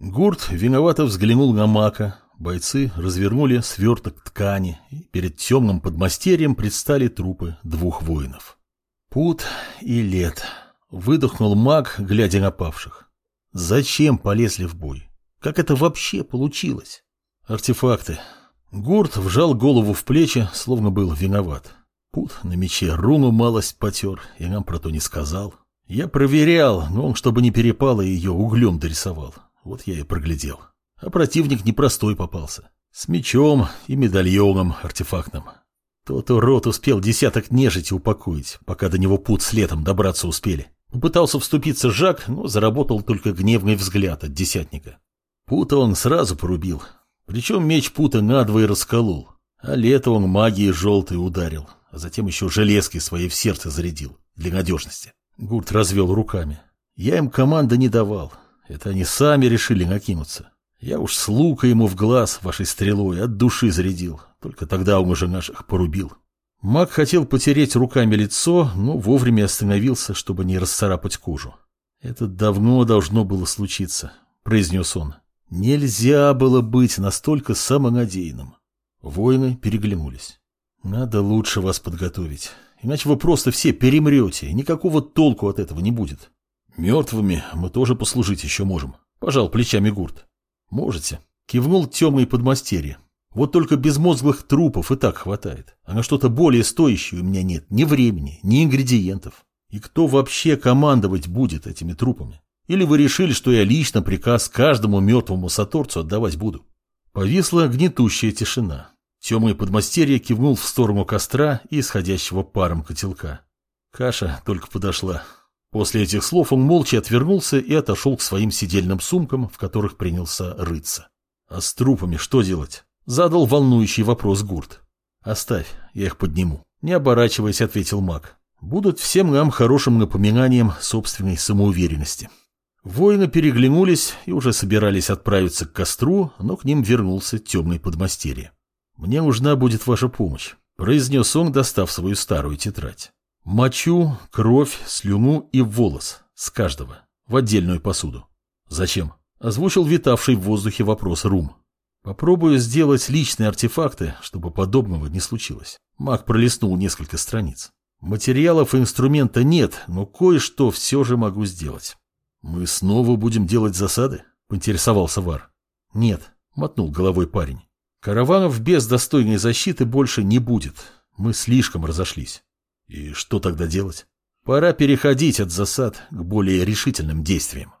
Гурт виновато взглянул на Мака. Бойцы развернули сверток ткани, и перед темным подмастерьем предстали трупы двух воинов. Пут и лет. Выдохнул маг, глядя на павших. Зачем полезли в бой? Как это вообще получилось? Артефакты. Гурт вжал голову в плечи, словно был виноват. Пут на мече руну малость потер, и нам про то не сказал. Я проверял, но он, чтобы не перепало, ее углем дорисовал. Вот я и проглядел. А противник непростой попался. С мечом и медальоном артефактным. Тот урод успел десяток нежити упокоить, пока до него пут с летом добраться успели. Попытался вступиться Жак, но заработал только гневный взгляд от десятника. Пута он сразу порубил. Причем меч Пута надвое расколол. А лето он магией желтой ударил, а затем еще железки своей в сердце зарядил, для надежности. Гурт развел руками. Я им команды не давал. Это они сами решили накинуться. Я уж с лука ему в глаз вашей стрелой от души зарядил. Только тогда он уже наших порубил. Маг хотел потереть руками лицо, но вовремя остановился, чтобы не расцарапать кожу. «Это давно должно было случиться», — произнес он. «Нельзя было быть настолько самонадеянным». Воины переглянулись. «Надо лучше вас подготовить, иначе вы просто все перемрете, никакого толку от этого не будет. Мертвыми мы тоже послужить еще можем», — пожал плечами Гурт. «Можете», — кивнул темный подмастерье. Вот только безмозглых трупов и так хватает. А на что-то более стоящее у меня нет ни времени, ни ингредиентов. И кто вообще командовать будет этими трупами? Или вы решили, что я лично приказ каждому мертвому саторцу отдавать буду? Повисла гнетущая тишина. Темный подмастерье кивнул в сторону костра и исходящего паром котелка. Каша только подошла. После этих слов он молча отвернулся и отошел к своим сидельным сумкам, в которых принялся рыться. А с трупами что делать? Задал волнующий вопрос Гурт. «Оставь, я их подниму». Не оборачиваясь, ответил маг. «Будут всем нам хорошим напоминанием собственной самоуверенности». Воины переглянулись и уже собирались отправиться к костру, но к ним вернулся темный подмастерье. «Мне нужна будет ваша помощь», — произнес он, достав свою старую тетрадь. «Мочу, кровь, слюну и волос. С каждого. В отдельную посуду». «Зачем?» — озвучил витавший в воздухе вопрос Рум. Попробую сделать личные артефакты, чтобы подобного не случилось. Маг пролистнул несколько страниц. Материалов и инструмента нет, но кое-что все же могу сделать. Мы снова будем делать засады? Поинтересовался Вар. Нет, мотнул головой парень. Караванов без достойной защиты больше не будет. Мы слишком разошлись. И что тогда делать? Пора переходить от засад к более решительным действиям.